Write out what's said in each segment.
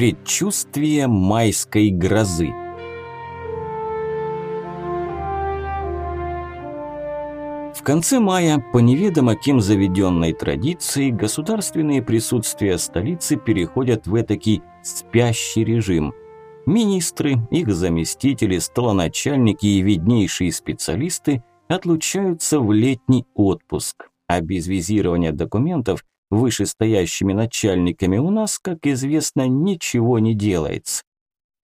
Предчувствие майской грозы. В конце мая, по неведомо кем заведенной традиции, государственные присутствия столицы переходят в этакий спящий режим. Министры, их заместители, столоначальники и виднейшие специалисты отлучаются в летний отпуск, а без визирования документов вышестоящими начальниками у нас, как известно, ничего не делается.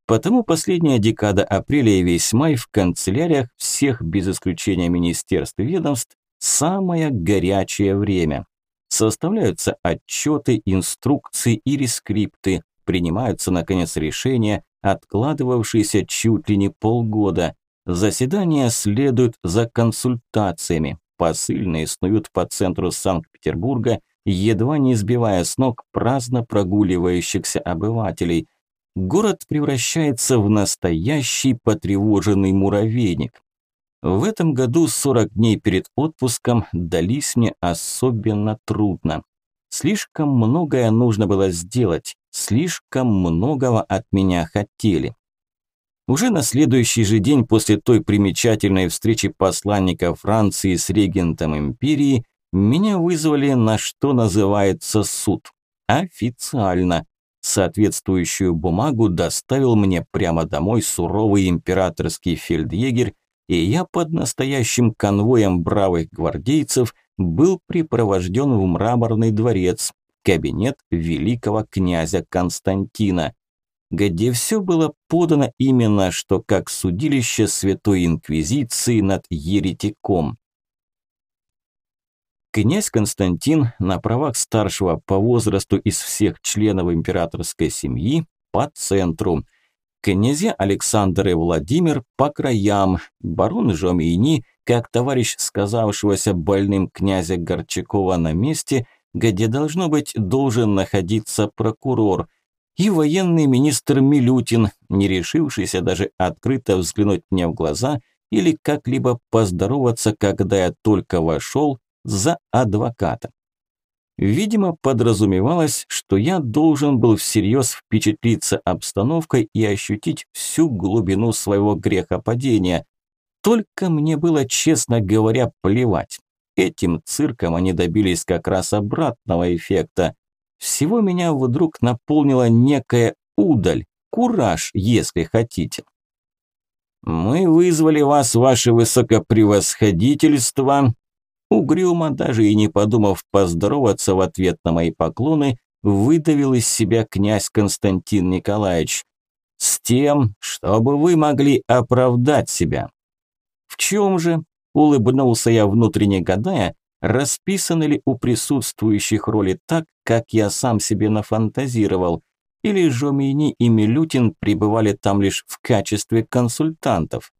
Потому последняя декада апреля и весь май в канцеляриях всех без исключения министерств и ведомств самое горячее время. Составляются отчеты, инструкции и рескрипты, принимаются, наконец, решения, откладывавшиеся чуть ли не полгода. Заседания следуют за консультациями, посыльные снуют по центру Санкт-Петербурга едва не сбивая с ног праздно прогуливающихся обывателей. Город превращается в настоящий потревоженный муравейник. В этом году 40 дней перед отпуском дались мне особенно трудно. Слишком многое нужно было сделать, слишком многого от меня хотели. Уже на следующий же день после той примечательной встречи посланника Франции с регентом империи меня вызвали на что называется суд. Официально. Соответствующую бумагу доставил мне прямо домой суровый императорский фельдъегерь, и я под настоящим конвоем бравых гвардейцев был припровожден в мраморный дворец, кабинет великого князя Константина, где все было подано именно что как судилище Святой Инквизиции над еретиком. Князь Константин на правах старшего по возрасту из всех членов императорской семьи по центру. Князья Александр и Владимир по краям. Барон Жомейни, как товарищ сказавшегося больным князя Горчакова на месте, где должно быть должен находиться прокурор. И военный министр Милютин, не решившийся даже открыто взглянуть мне в глаза или как-либо поздороваться, когда я только вошел, за адвоката. Видимо, подразумевалось, что я должен был всерьез впечатлиться обстановкой и ощутить всю глубину своего грехопадения. Только мне было, честно говоря, плевать. Этим цирком они добились как раз обратного эффекта. Всего меня вдруг наполнила некая удаль, кураж, если хотите. «Мы вызвали вас, ваше высокопревосходительство», Угрюмо, даже и не подумав поздороваться в ответ на мои поклоны, выдавил из себя князь Константин Николаевич. «С тем, чтобы вы могли оправдать себя». «В чем же?» – улыбнулся я внутренне гадая, расписаны ли у присутствующих роли так, как я сам себе нафантазировал, или Жомини и Милютин пребывали там лишь в качестве консультантов.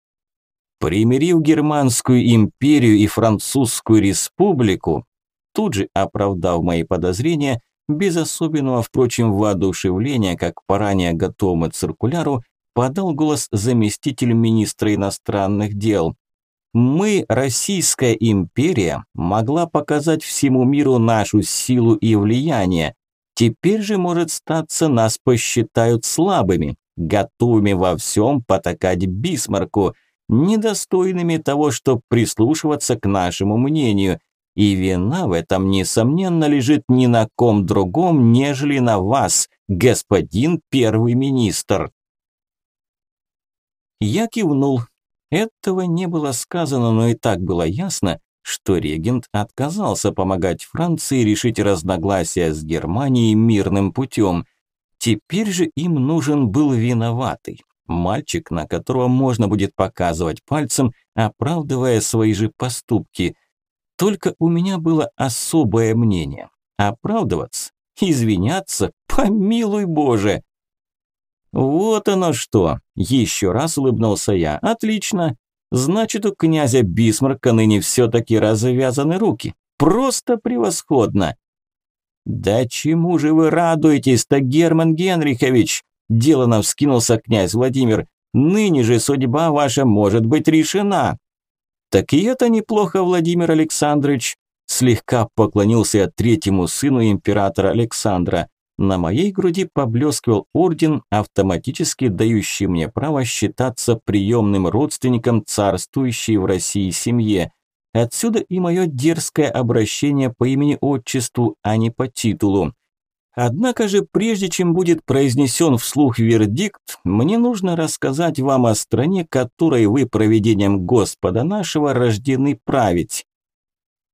Примирив Германскую империю и Французскую республику, тут же оправдав мои подозрения, без особенного, впрочем, воодушевления, как по ранее готовому циркуляру, подал голос заместитель министра иностранных дел. Мы, Российская империя, могла показать всему миру нашу силу и влияние. Теперь же, может статься, нас посчитают слабыми, готовыми во всем потакать Бисмарку – недостойными того, чтобы прислушиваться к нашему мнению. И вина в этом, несомненно, лежит ни на ком другом, нежели на вас, господин первый министр. Я кивнул. Этого не было сказано, но и так было ясно, что регент отказался помогать Франции решить разногласия с Германией мирным путем. Теперь же им нужен был виноватый. Мальчик, на которого можно будет показывать пальцем, оправдывая свои же поступки. Только у меня было особое мнение. Оправдываться? Извиняться? Помилуй Боже! Вот оно что! Еще раз улыбнулся я. Отлично! Значит, у князя Бисмарка ныне все-таки развязаны руки. Просто превосходно! «Да чему же вы радуетесь-то, Герман Генрихович?» Делано вскинулся князь Владимир. Ныне же судьба ваша может быть решена. Так и это неплохо, Владимир Александрович. Слегка поклонился я третьему сыну императора Александра. На моей груди поблескивал орден, автоматически дающий мне право считаться приемным родственником царствующей в России семье. Отсюда и мое дерзкое обращение по имени-отчеству, а не по титулу. Однако же, прежде чем будет произнесен вслух вердикт, мне нужно рассказать вам о стране, которой вы проведением Господа нашего рождены править.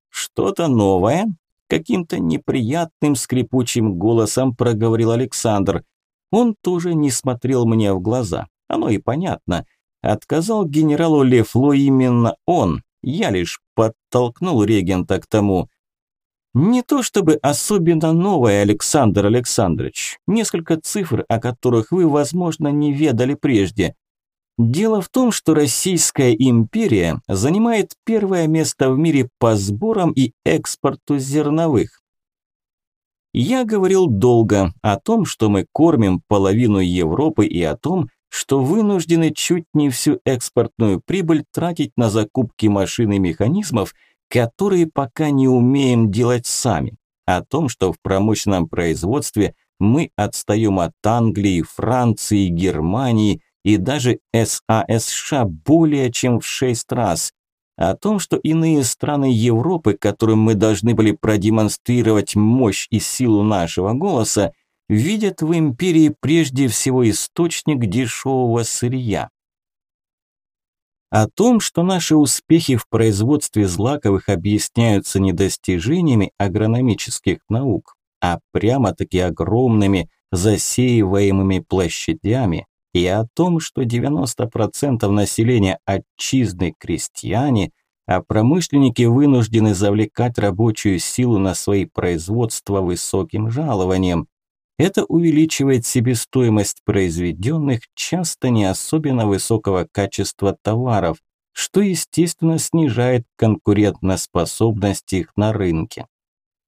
Что-то новое? Каким-то неприятным скрипучим голосом проговорил Александр. Он тоже не смотрел мне в глаза. Оно и понятно. Отказал генералу Лефло именно он. Я лишь подтолкнул регента к тому. Не то чтобы особенно новое, Александр Александрович. Несколько цифр, о которых вы, возможно, не ведали прежде. Дело в том, что Российская империя занимает первое место в мире по сборам и экспорту зерновых. Я говорил долго о том, что мы кормим половину Европы и о том, что вынуждены чуть не всю экспортную прибыль тратить на закупки машин и механизмов, которые пока не умеем делать сами. О том, что в промышленном производстве мы отстаем от Англии, Франции, Германии – и даже САСШ более чем в шесть раз. О том, что иные страны Европы, которым мы должны были продемонстрировать мощь и силу нашего голоса, видят в империи прежде всего источник дешевого сырья. О том, что наши успехи в производстве злаковых объясняются не достижениями агрономических наук, а прямо-таки огромными засеиваемыми площадями, и о том, что 90% населения отчизны крестьяне, а промышленники вынуждены завлекать рабочую силу на свои производства высоким жалованием. Это увеличивает себестоимость произведенных, часто не особенно высокого качества товаров, что, естественно, снижает конкурентоспособность их на рынке.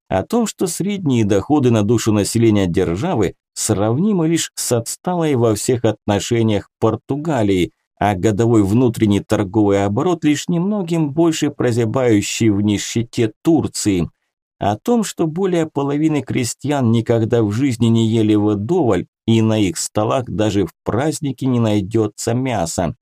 О том, что средние доходы на душу населения державы сравнимы лишь с отсталой во всех отношениях Португалии, а годовой внутренний торговый оборот лишь немногим больше прозябающий в нищете Турции. О том, что более половины крестьян никогда в жизни не ели вдоволь, и на их столах даже в праздники не найдется мяса.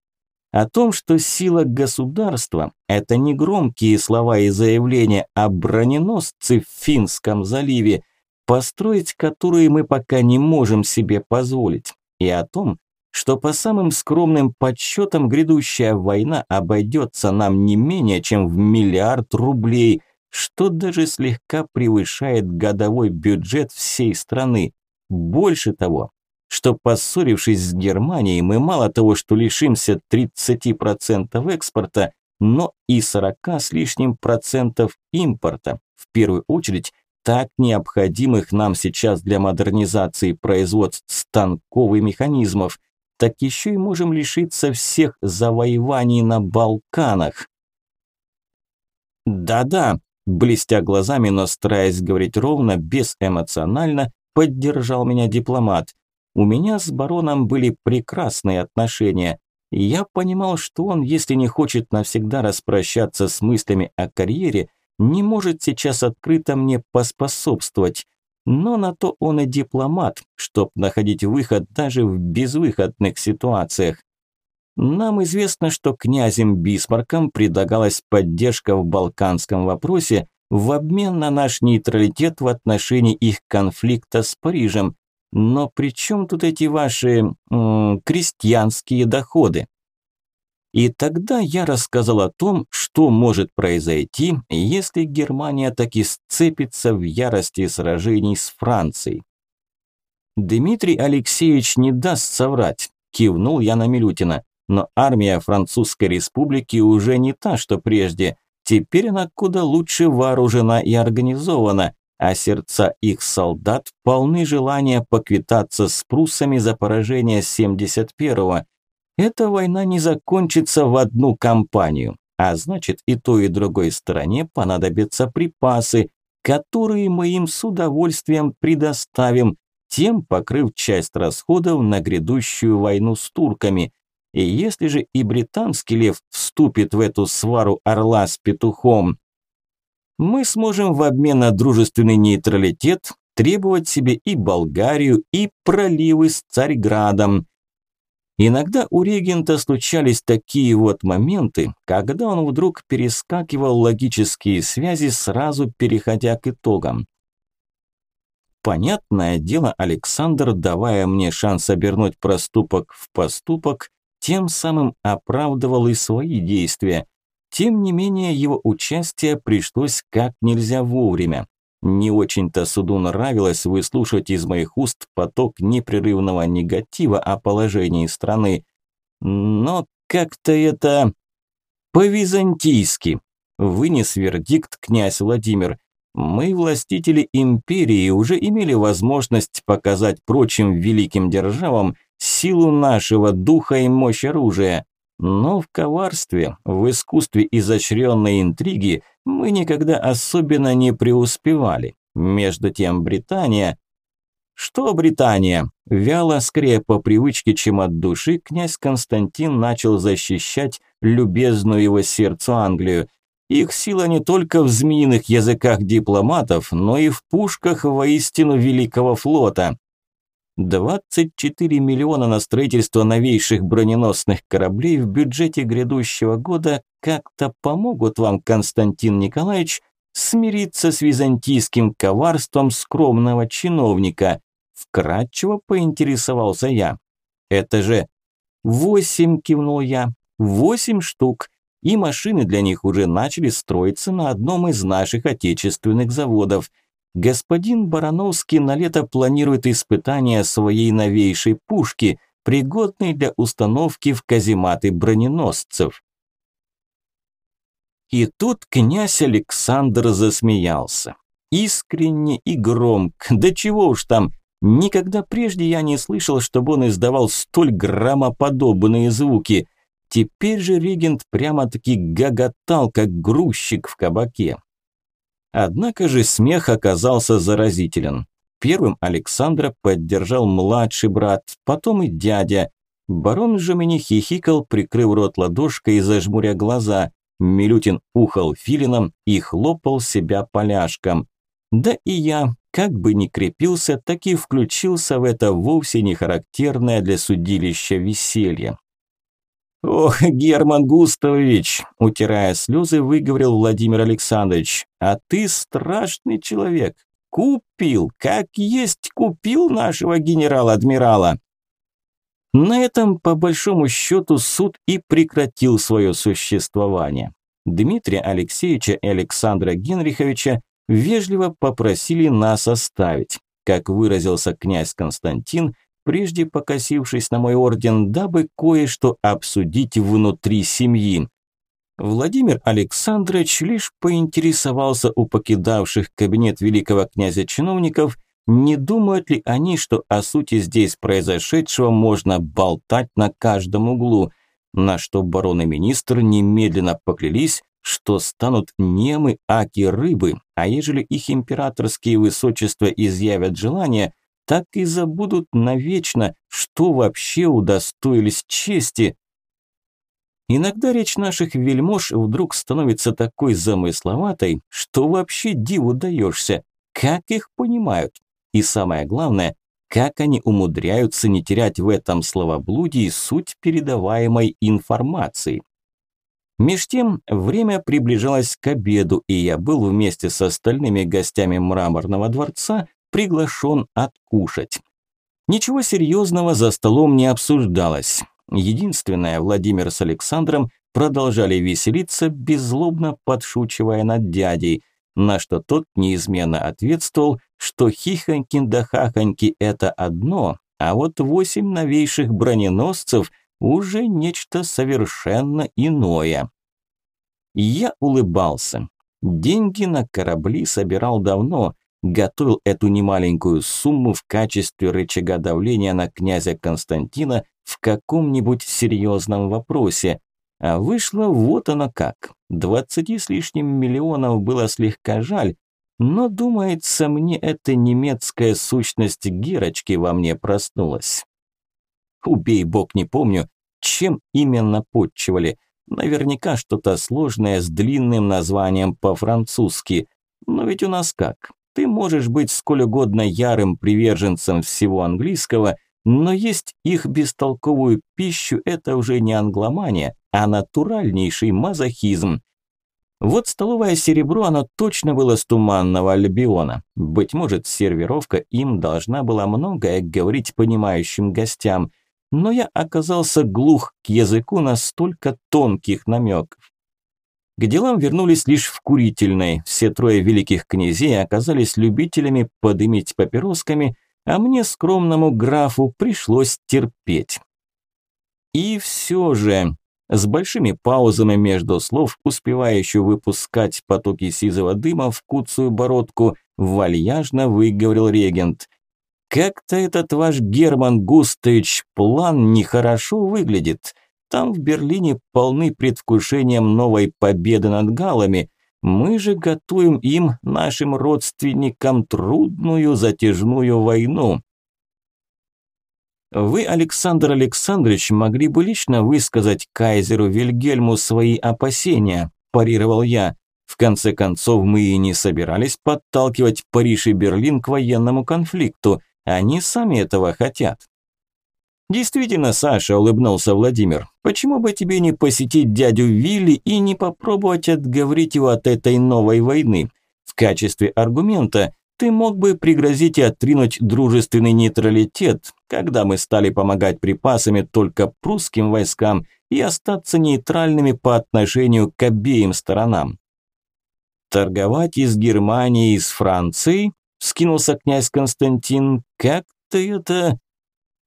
О том, что сила государства – это не громкие слова и заявления, а броненосцы в Финском заливе – построить которые мы пока не можем себе позволить, и о том, что по самым скромным подсчетам грядущая война обойдется нам не менее чем в миллиард рублей, что даже слегка превышает годовой бюджет всей страны. Больше того, что поссорившись с Германией, мы мало того, что лишимся 30% экспорта, но и 40 с лишним процентов импорта, в первую очередь так необходимых нам сейчас для модернизации производств станков и механизмов, так еще и можем лишиться всех завоеваний на Балканах. Да-да, блестя глазами, но стараясь говорить ровно, безэмоционально, поддержал меня дипломат. У меня с бароном были прекрасные отношения. Я понимал, что он, если не хочет навсегда распрощаться с мыслями о карьере, не может сейчас открыто мне поспособствовать. Но на то он и дипломат, чтоб находить выход даже в безвыходных ситуациях. Нам известно, что князем Бисмарком предлагалась поддержка в балканском вопросе в обмен на наш нейтралитет в отношении их конфликта с Парижем. Но при чем тут эти ваши крестьянские доходы? И тогда я рассказал о том, что может произойти, если Германия таки сцепится в ярости сражений с Францией. Дмитрий Алексеевич не даст соврать, кивнул я на Милютина. Но армия Французской республики уже не та, что прежде. Теперь она куда лучше вооружена и организована, а сердца их солдат полны желания поквитаться с пруссами за поражение 71-го. Эта война не закончится в одну кампанию, а значит и той и другой стороне понадобятся припасы, которые мы им с удовольствием предоставим, тем покрыв часть расходов на грядущую войну с турками. И если же и британский лев вступит в эту свару орла с петухом, мы сможем в обмен на дружественный нейтралитет требовать себе и Болгарию, и проливы с Царьградом. Иногда у регента случались такие вот моменты, когда он вдруг перескакивал логические связи, сразу переходя к итогам. Понятное дело, Александр, давая мне шанс обернуть проступок в поступок, тем самым оправдывал и свои действия. Тем не менее, его участие пришлось как нельзя вовремя. Не очень-то суду нравилось выслушать из моих уст поток непрерывного негатива о положении страны. Но как-то это... по-византийски. Вынес вердикт князь Владимир. Мы, властители империи, уже имели возможность показать прочим великим державам силу нашего духа и мощь оружия. Но в коварстве, в искусстве изощренной интриги мы никогда особенно не преуспевали. Между тем Британия... Что Британия? Вяло, скорее по привычке, чем от души, князь Константин начал защищать любезную его сердцу Англию. Их сила не только в змеиных языках дипломатов, но и в пушках воистину великого флота. 24 миллиона на строительство новейших броненосных кораблей в бюджете грядущего года как-то помогут вам, Константин Николаевич, смириться с византийским коварством скромного чиновника. Вкратчиво поинтересовался я. Это же... Восемь, кивнул я. Восемь штук и машины для них уже начали строиться на одном из наших отечественных заводов. Господин Барановский на лето планирует испытание своей новейшей пушки, пригодной для установки в казематы броненосцев. И тут князь Александр засмеялся. Искренне и громко, да чего уж там, никогда прежде я не слышал, чтобы он издавал столь громоподобные звуки. Теперь же регент прямо-таки гоготал, как грузчик в кабаке. Однако же смех оказался заразителен. Первым Александра поддержал младший брат, потом и дядя. Барон же меня хихикал, прикрыв рот ладошкой и зажмуря глаза. Милютин ухал филином и хлопал себя поляшком. Да и я, как бы ни крепился, так и включился в это вовсе не характерное для судилища веселье. «Ох, Герман Густавович!» – утирая слезы, выговорил Владимир Александрович. «А ты страшный человек! Купил, как есть купил нашего генерала-адмирала!» На этом, по большому счету, суд и прекратил свое существование. Дмитрия Алексеевича и Александра Генриховича вежливо попросили нас оставить. Как выразился князь Константин, прежде покосившись на мой орден, дабы кое-что обсудить внутри семьи. Владимир Александрович лишь поинтересовался у покидавших кабинет великого князя чиновников, не думают ли они, что о сути здесь произошедшего можно болтать на каждом углу, на что барон и министр немедленно поклялись, что станут немы аки рыбы, а ежели их императорские высочества изъявят желание – так и забудут навечно, что вообще удостоились чести. Иногда речь наших вельмож вдруг становится такой замысловатой, что вообще диву даешься, как их понимают. И самое главное, как они умудряются не терять в этом словоблудии суть передаваемой информации. Меж тем, время приближалось к обеду, и я был вместе с остальными гостями мраморного дворца приглашен откушать. Ничего серьезного за столом не обсуждалось. Единственное, Владимир с Александром продолжали веселиться, беззлобно подшучивая над дядей, на что тот неизменно ответствовал, что хихоньки да хахоньки – это одно, а вот восемь новейших броненосцев – уже нечто совершенно иное. Я улыбался. Деньги на корабли собирал давно, готовил эту немаленькую сумму в качестве рычага давления на князя Константина в каком-нибудь серьезном вопросе. А вышло вот оно как. Двадцати с лишним миллионов было слегка жаль, но, думается, мне эта немецкая сущность Герочки во мне проснулась. Убей бог, не помню, чем именно подчивали. Наверняка что-то сложное с длинным названием по-французски. Но ведь у нас как? Ты можешь быть сколь угодно ярым приверженцем всего английского, но есть их бестолковую пищу – это уже не англомания, а натуральнейший мазохизм. Вот столовое серебро, оно точно было с туманного Альбиона. Быть может, сервировка им должна была многое говорить понимающим гостям, но я оказался глух к языку настолько тонких намеков. К делам вернулись лишь в курительной. Все трое великих князей оказались любителями подымить папиросками, а мне, скромному графу, пришлось терпеть. И все же, с большими паузами между слов, успевая еще выпускать потоки сизого дыма в куцую бородку, вальяжно выговорил регент. «Как-то этот ваш Герман Густович план нехорошо выглядит. Там в Берлине полны предвкушением новой победы над галами. Мы же готовим им, нашим родственникам, трудную затяжную войну. Вы, Александр Александрович, могли бы лично высказать кайзеру Вильгельму свои опасения, парировал я. В конце концов, мы и не собирались подталкивать Париж и Берлин к военному конфликту. Они сами этого хотят. «Действительно, Саша», – улыбнулся Владимир, – «почему бы тебе не посетить дядю Вилли и не попробовать отговорить его от этой новой войны? В качестве аргумента ты мог бы пригрозить и отринуть дружественный нейтралитет, когда мы стали помогать припасами только прусским войскам и остаться нейтральными по отношению к обеим сторонам». «Торговать из Германии и с Францией?» – скинулся князь Константин. «Как ты это...»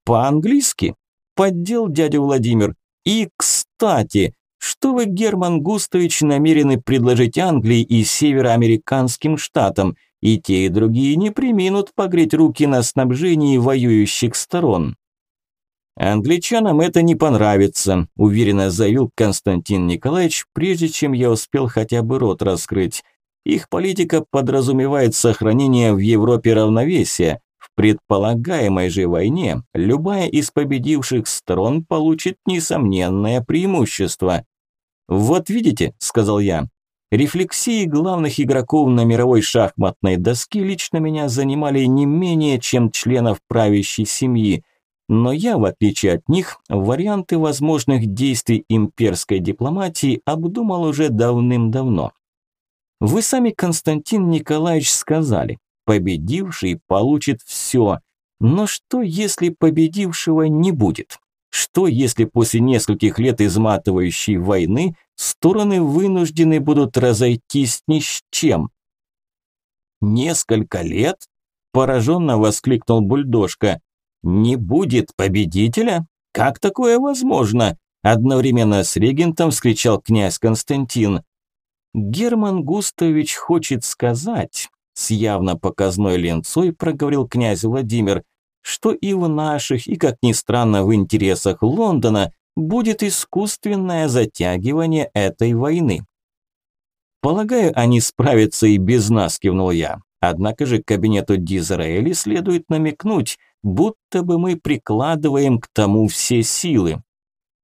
По-английски? Поддел дядя Владимир. И, кстати, что вы, Герман Густович, намерены предложить Англии и североамериканским штатам? И те, и другие не приминут погреть руки на снабжении воюющих сторон. «Англичанам это не понравится», – уверенно заявил Константин Николаевич, прежде чем я успел хотя бы рот раскрыть. Их политика подразумевает сохранение в Европе равновесия, предполагаемой же войне любая из победивших сторон получит несомненное преимущество. «Вот видите», – сказал я, – рефлексии главных игроков на мировой шахматной доске лично меня занимали не менее, чем членов правящей семьи, но я, в отличие от них, варианты возможных действий имперской дипломатии обдумал уже давным-давно. Вы сами, Константин Николаевич, сказали, Победивший получит все. Но что, если победившего не будет? Что, если после нескольких лет изматывающей войны стороны вынуждены будут разойтись ни с чем? «Несколько лет?» – пораженно воскликнул бульдожка. «Не будет победителя? Как такое возможно?» Одновременно с регентом вскричал князь Константин. «Герман Густович хочет сказать, с явно показной ленцой проговорил князь Владимир, что и в наших, и, как ни странно, в интересах Лондона будет искусственное затягивание этой войны. «Полагаю, они справятся и без нас», – кивнул я. «Однако же кабинету Дизраэли следует намекнуть, будто бы мы прикладываем к тому все силы».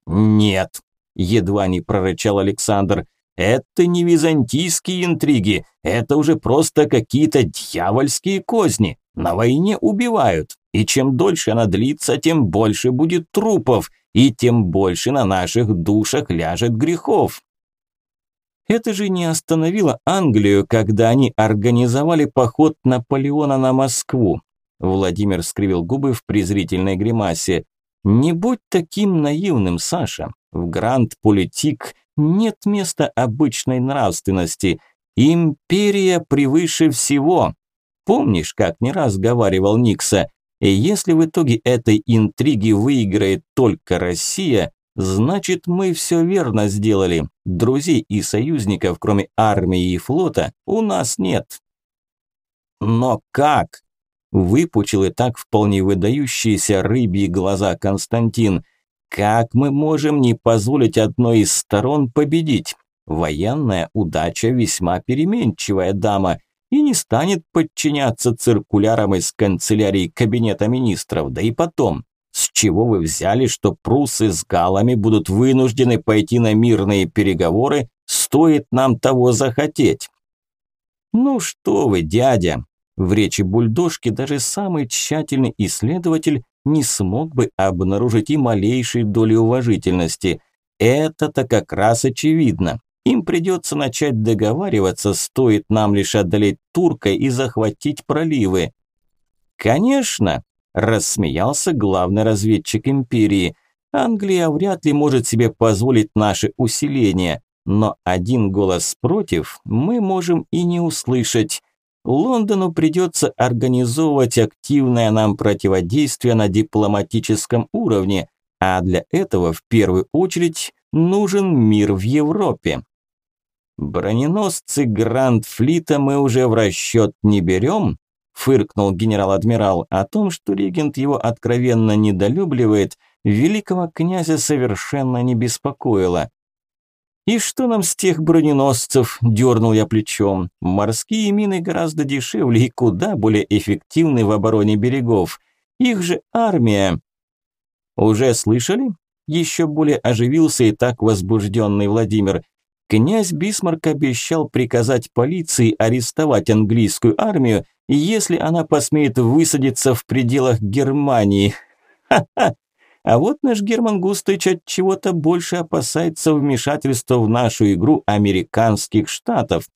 «Нет», – едва не прорычал Александр, это не византийские интриги, это уже просто какие-то дьявольские козни. На войне убивают, и чем дольше она длится, тем больше будет трупов, и тем больше на наших душах ляжет грехов. Это же не остановило Англию, когда они организовали поход Наполеона на Москву. Владимир скривил губы в презрительной гримасе. Не будь таким наивным, Саша. В Гранд-Политик нет места обычной нравственности. Империя превыше всего. Помнишь, как не раз говаривал Никса, и если в итоге этой интриги выиграет только Россия, значит мы все верно сделали. Друзей и союзников, кроме армии и флота, у нас нет. Но как? Выпучил и так вполне выдающиеся рыбьи глаза Константин. Как мы можем не позволить одной из сторон победить? Военная удача весьма переменчивая дама и не станет подчиняться циркулярам из канцелярии кабинета министров. Да и потом, с чего вы взяли, что прусы с галами будут вынуждены пойти на мирные переговоры, стоит нам того захотеть? Ну что вы, дядя, В речи бульдожки даже самый тщательный исследователь не смог бы обнаружить и малейшей доли уважительности. Это-то как раз очевидно. Им придется начать договариваться, стоит нам лишь одолеть турка и захватить проливы. Конечно, рассмеялся главный разведчик империи. Англия вряд ли может себе позволить наше усиление, но один голос против мы можем и не услышать. Лондону придется организовывать активное нам противодействие на дипломатическом уровне, а для этого в первую очередь нужен мир в Европе. Броненосцы Гранд-флита мы уже в расчет не берем, фыркнул генерал-адмирал о том, что регент его откровенно недолюбливает, великого князя совершенно не беспокоило. «И что нам с тех броненосцев?» – дернул я плечом. «Морские мины гораздо дешевле и куда более эффективны в обороне берегов. Их же армия!» «Уже слышали?» – еще более оживился и так возбужденный Владимир. Князь Бисмарк обещал приказать полиции арестовать английскую армию, если она посмеет высадиться в пределах Германии. Ха-ха! А вот наш Герман Густович от чего-то больше опасается вмешательства в нашу игру американских штатов.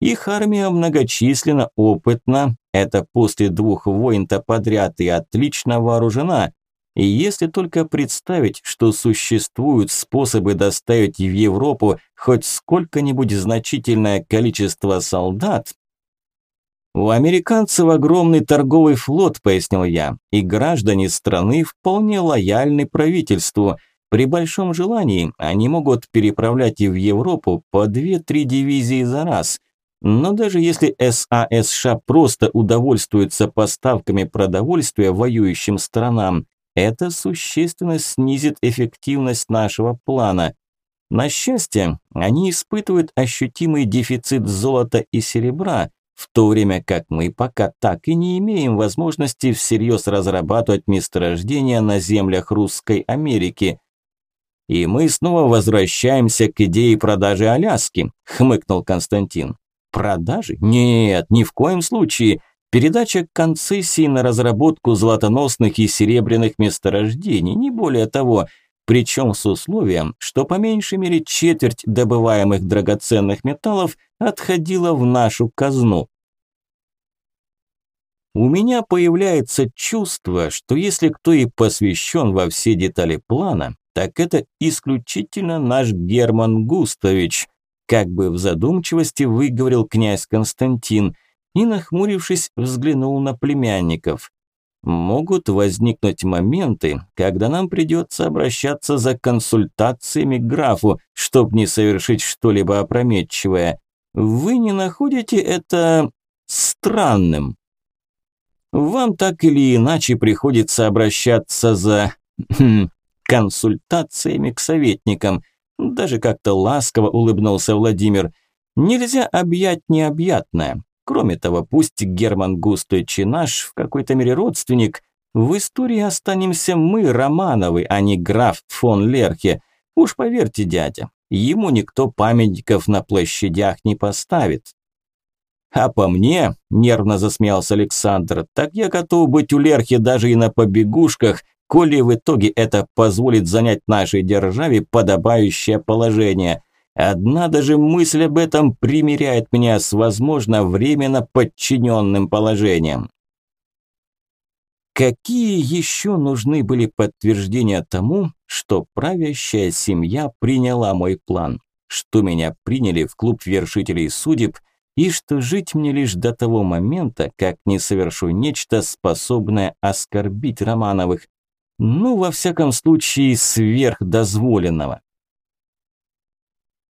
Их армия многочисленно, опытна, это после двух войн-то подряд и отлично вооружена. И если только представить, что существуют способы доставить в Европу хоть сколько-нибудь значительное количество солдат, «У американцев огромный торговый флот», – пояснил я, – «и граждане страны вполне лояльны правительству. При большом желании они могут переправлять и в Европу по 2-3 дивизии за раз. Но даже если САСШ просто удовольствуется поставками продовольствия воюющим странам, это существенно снизит эффективность нашего плана. На счастье, они испытывают ощутимый дефицит золота и серебра – в то время как мы пока так и не имеем возможности всерьез разрабатывать месторождения на землях Русской Америки. И мы снова возвращаемся к идее продажи Аляски, хмыкнул Константин. Продажи? Нет, ни в коем случае. Передача концессии на разработку золотоносных и серебряных месторождений, не более того, причем с условием, что по меньшей мере четверть добываемых драгоценных металлов отходила в нашу казну. У меня появляется чувство, что если кто и посвящен во все детали плана, так это исключительно наш Герман Густович, как бы в задумчивости выговорил князь Константин и, нахмурившись, взглянул на племянников. Могут возникнуть моменты, когда нам придется обращаться за консультациями к графу, чтобы не совершить что-либо опрометчивое. Вы не находите это странным? Вам так или иначе приходится обращаться за хм, консультациями к советникам. Даже как-то ласково улыбнулся Владимир. Нельзя объять необъятное. Кроме того, пусть Герман Густович и наш в какой-то мере родственник, в истории останемся мы, Романовы, а не граф фон Лерхе. Уж поверьте, дядя, ему никто памятников на площадях не поставит. А по мне, нервно засмеялся Александр, так я готов быть у Лерхи даже и на побегушках, коли в итоге это позволит занять нашей державе подобающее положение. Одна даже мысль об этом примиряет меня с, возможно, временно подчиненным положением. Какие еще нужны были подтверждения тому, что правящая семья приняла мой план, что меня приняли в клуб вершителей судеб и что жить мне лишь до того момента, как не совершу нечто, способное оскорбить Романовых, ну, во всяком случае, сверхдозволенного.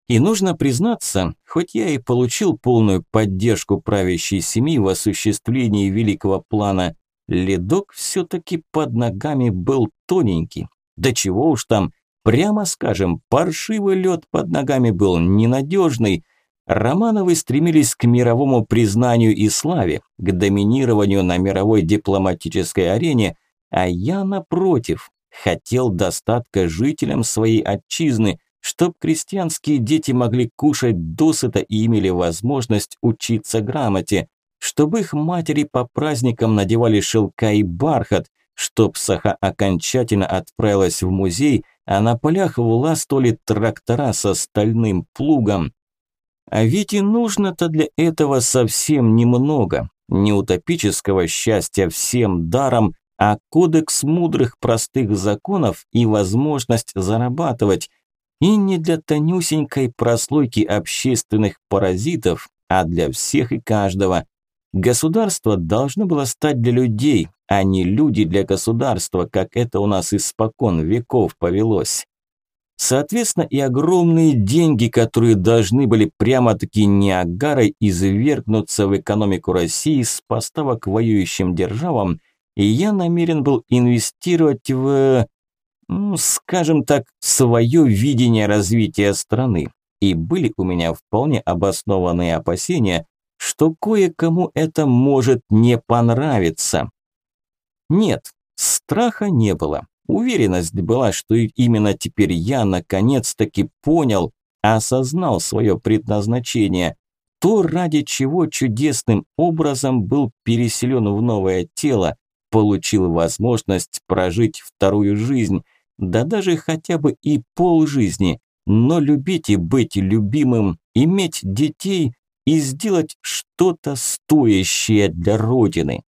И нужно признаться, хоть я и получил полную поддержку правящей семьи в осуществлении великого плана, ледок все-таки под ногами был тоненький. Да чего уж там, прямо скажем, паршивый лед под ногами был ненадежный. Романовы стремились к мировому признанию и славе, к доминированию на мировой дипломатической арене, а я, напротив, хотел достатка жителям своей отчизны – чтоб крестьянские дети могли кушать досыта и имели возможность учиться грамоте. чтобы их матери по праздникам надевали шелка и бархат, чтоб Саха окончательно отправилась в музей, а на полях властвовали трактора со стальным плугом. А ведь и нужно-то для этого совсем немного. Не утопического счастья всем даром, а кодекс мудрых простых законов и возможность зарабатывать. И не для тонюсенькой прослойки общественных паразитов, а для всех и каждого. Государство должно было стать для людей, а не люди для государства, как это у нас испокон веков повелось. Соответственно, и огромные деньги, которые должны были прямо-таки неагарой извергнуться в экономику России с поставок воюющим державам, и я намерен был инвестировать в, скажем так, свое видение развития страны. И были у меня вполне обоснованные опасения, что кое-кому это может не понравиться. Нет, страха не было. Уверенность была, что именно теперь я наконец-таки понял, осознал свое предназначение, то, ради чего чудесным образом был переселен в новое тело, получил возможность прожить вторую жизнь, да даже хотя бы и полжизни, но любить и быть любимым, иметь детей и сделать что-то стоящее для Родины.